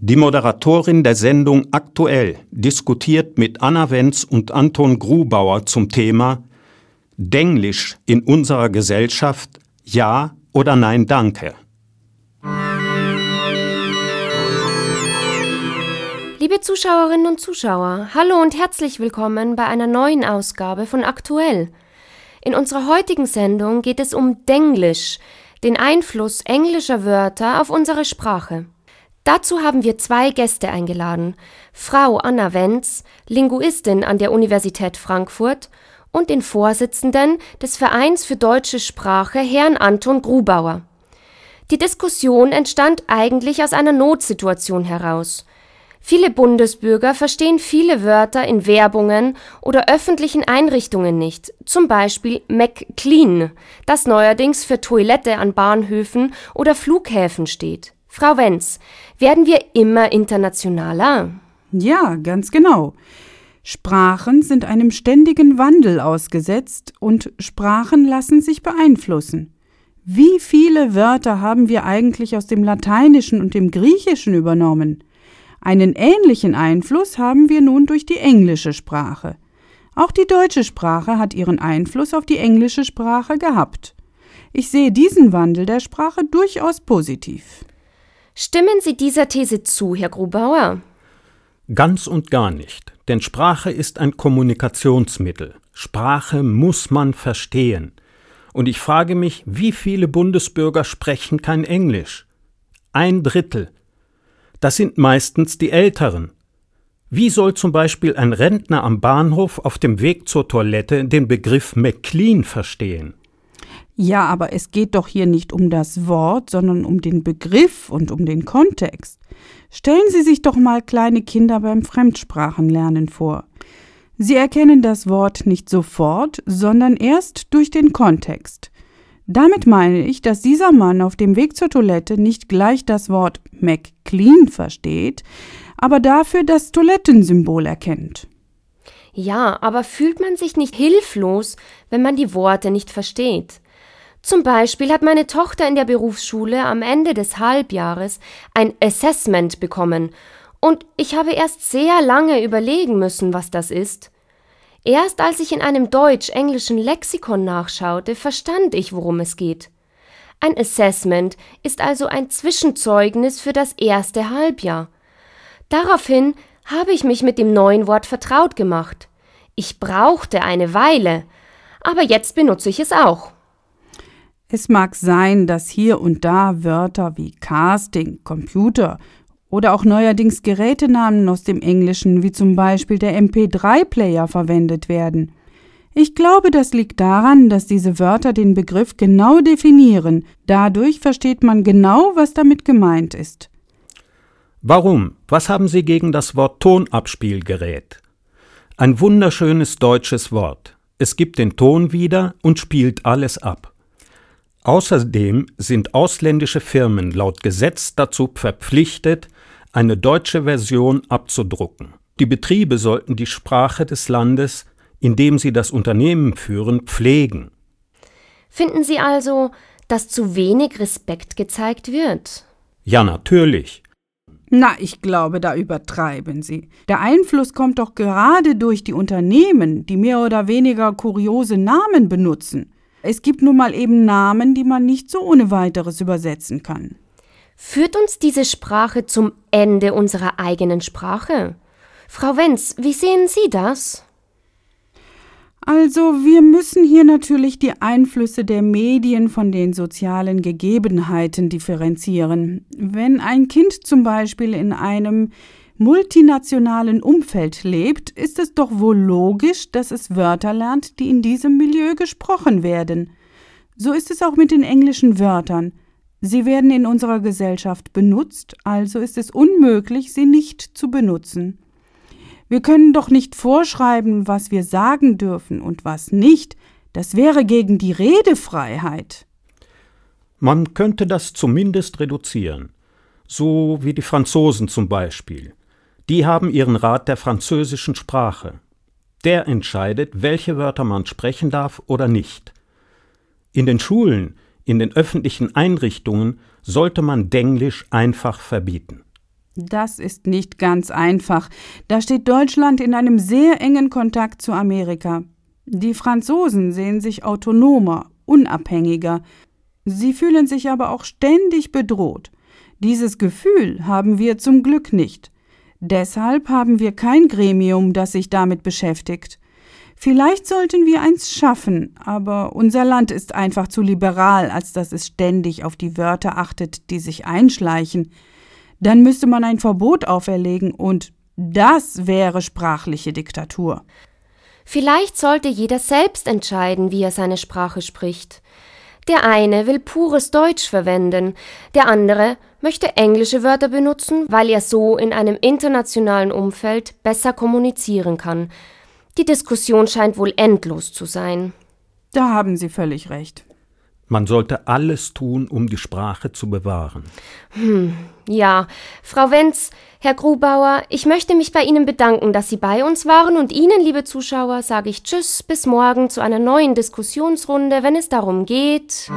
Die Moderatorin der Sendung Aktuell diskutiert mit Anna Wenz und Anton Grubauer zum Thema Denglisch in unserer Gesellschaft, ja oder nein danke. Liebe Zuschauerinnen und Zuschauer, hallo und herzlich willkommen bei einer neuen Ausgabe von Aktuell. In unserer heutigen Sendung geht es um Denglisch, den Einfluss englischer Wörter auf unsere Sprache. Dazu haben wir zwei Gäste eingeladen. Frau Anna Wenz, Linguistin an der Universität Frankfurt, und den Vorsitzenden des Vereins für deutsche Sprache, Herrn Anton Grubauer. Die Diskussion entstand eigentlich aus einer Notsituation heraus. Viele Bundesbürger verstehen viele Wörter in Werbungen oder öffentlichen Einrichtungen nicht, zum Beispiel McClean, das neuerdings für Toilette an Bahnhöfen oder Flughäfen steht. Frau Wenz, werden wir immer internationaler? Ja, ganz genau. Sprachen sind einem ständigen Wandel ausgesetzt und Sprachen lassen sich beeinflussen. Wie viele Wörter haben wir eigentlich aus dem Lateinischen und dem Griechischen übernommen? Einen ähnlichen Einfluss haben wir nun durch die englische Sprache. Auch die deutsche Sprache hat ihren Einfluss auf die englische Sprache gehabt. Ich sehe diesen Wandel der Sprache durchaus positiv. Stimmen Sie dieser These zu, Herr Grubauer? Ganz und gar nicht, denn Sprache ist ein Kommunikationsmittel. Sprache muss man verstehen. Und ich frage mich, wie viele Bundesbürger sprechen kein Englisch? Ein Drittel. Das sind meistens die Älteren. Wie soll zum Beispiel ein Rentner am Bahnhof auf dem Weg zur Toilette den Begriff McLean verstehen? Ja, aber es geht doch hier nicht um das Wort, sondern um den Begriff und um den Kontext. Stellen Sie sich doch mal kleine Kinder beim Fremdsprachenlernen vor. Sie erkennen das Wort nicht sofort, sondern erst durch den Kontext. Damit meine ich, dass dieser Mann auf dem Weg zur Toilette nicht gleich das Wort McClean versteht, aber dafür das Toilettensymbol erkennt. Ja, aber fühlt man sich nicht hilflos, wenn man die Worte nicht versteht? Zum Beispiel hat meine Tochter in der Berufsschule am Ende des Halbjahres ein Assessment bekommen, und ich habe erst sehr lange überlegen müssen, was das ist. Erst als ich in einem deutsch-englischen Lexikon nachschaute, verstand ich, worum es geht. Ein Assessment ist also ein Zwischenzeugnis für das erste Halbjahr. Daraufhin habe ich mich mit dem neuen Wort vertraut gemacht. Ich brauchte eine Weile, aber jetzt benutze ich es auch. Es mag sein, dass hier und da Wörter wie Casting, Computer oder auch neuerdings Gerätenamen aus dem Englischen wie zum Beispiel der MP3-Player verwendet werden. Ich glaube, das liegt daran, dass diese Wörter den Begriff genau definieren. Dadurch versteht man genau, was damit gemeint ist. Warum? Was haben Sie gegen das Wort Tonabspielgerät? Ein wunderschönes deutsches Wort. Es gibt den Ton wieder und spielt alles ab. Außerdem sind ausländische Firmen laut Gesetz dazu verpflichtet, eine deutsche Version abzudrucken. Die Betriebe sollten die Sprache des Landes, in dem sie das Unternehmen führen, pflegen. Finden Sie also, dass zu wenig Respekt gezeigt wird? Ja, natürlich. Na, ich glaube, da übertreiben Sie. Der Einfluss kommt doch gerade durch die Unternehmen, die mehr oder weniger kuriose Namen benutzen. Es gibt nun mal eben Namen, die man nicht so ohne weiteres übersetzen kann. Führt uns diese Sprache zum Ende unserer eigenen Sprache? Frau Wenz, wie sehen Sie das? Also wir müssen hier natürlich die Einflüsse der Medien von den sozialen Gegebenheiten differenzieren. Wenn ein Kind zum Beispiel in einem multinationalen Umfeld lebt, ist es doch wohl logisch, dass es Wörter lernt, die in diesem Milieu gesprochen werden. So ist es auch mit den englischen Wörtern. Sie werden in unserer Gesellschaft benutzt, also ist es unmöglich, sie nicht zu benutzen. Wir können doch nicht vorschreiben, was wir sagen dürfen und was nicht. Das wäre gegen die Redefreiheit. Man könnte das zumindest reduzieren, so wie die Franzosen zum Beispiel. Die haben ihren Rat der französischen Sprache. Der entscheidet, welche Wörter man sprechen darf oder nicht. In den Schulen, in den öffentlichen Einrichtungen sollte man Denglisch einfach verbieten. Das ist nicht ganz einfach. Da steht Deutschland in einem sehr engen Kontakt zu Amerika. Die Franzosen sehen sich autonomer, unabhängiger. Sie fühlen sich aber auch ständig bedroht. Dieses Gefühl haben wir zum Glück nicht. Deshalb haben wir kein Gremium, das sich damit beschäftigt. Vielleicht sollten wir eins schaffen, aber unser Land ist einfach zu liberal, als dass es ständig auf die Wörter achtet, die sich einschleichen. Dann müsste man ein Verbot auferlegen und das wäre sprachliche Diktatur. Vielleicht sollte jeder selbst entscheiden, wie er seine Sprache spricht. Der eine will pures Deutsch verwenden, der andere möchte englische Wörter benutzen, weil er so in einem internationalen Umfeld besser kommunizieren kann. Die Diskussion scheint wohl endlos zu sein. Da haben Sie völlig recht. Man sollte alles tun, um die Sprache zu bewahren. Hm, ja. Frau Wenz, Herr Grubauer, ich möchte mich bei Ihnen bedanken, dass Sie bei uns waren und Ihnen, liebe Zuschauer, sage ich Tschüss bis morgen zu einer neuen Diskussionsrunde, wenn es darum geht.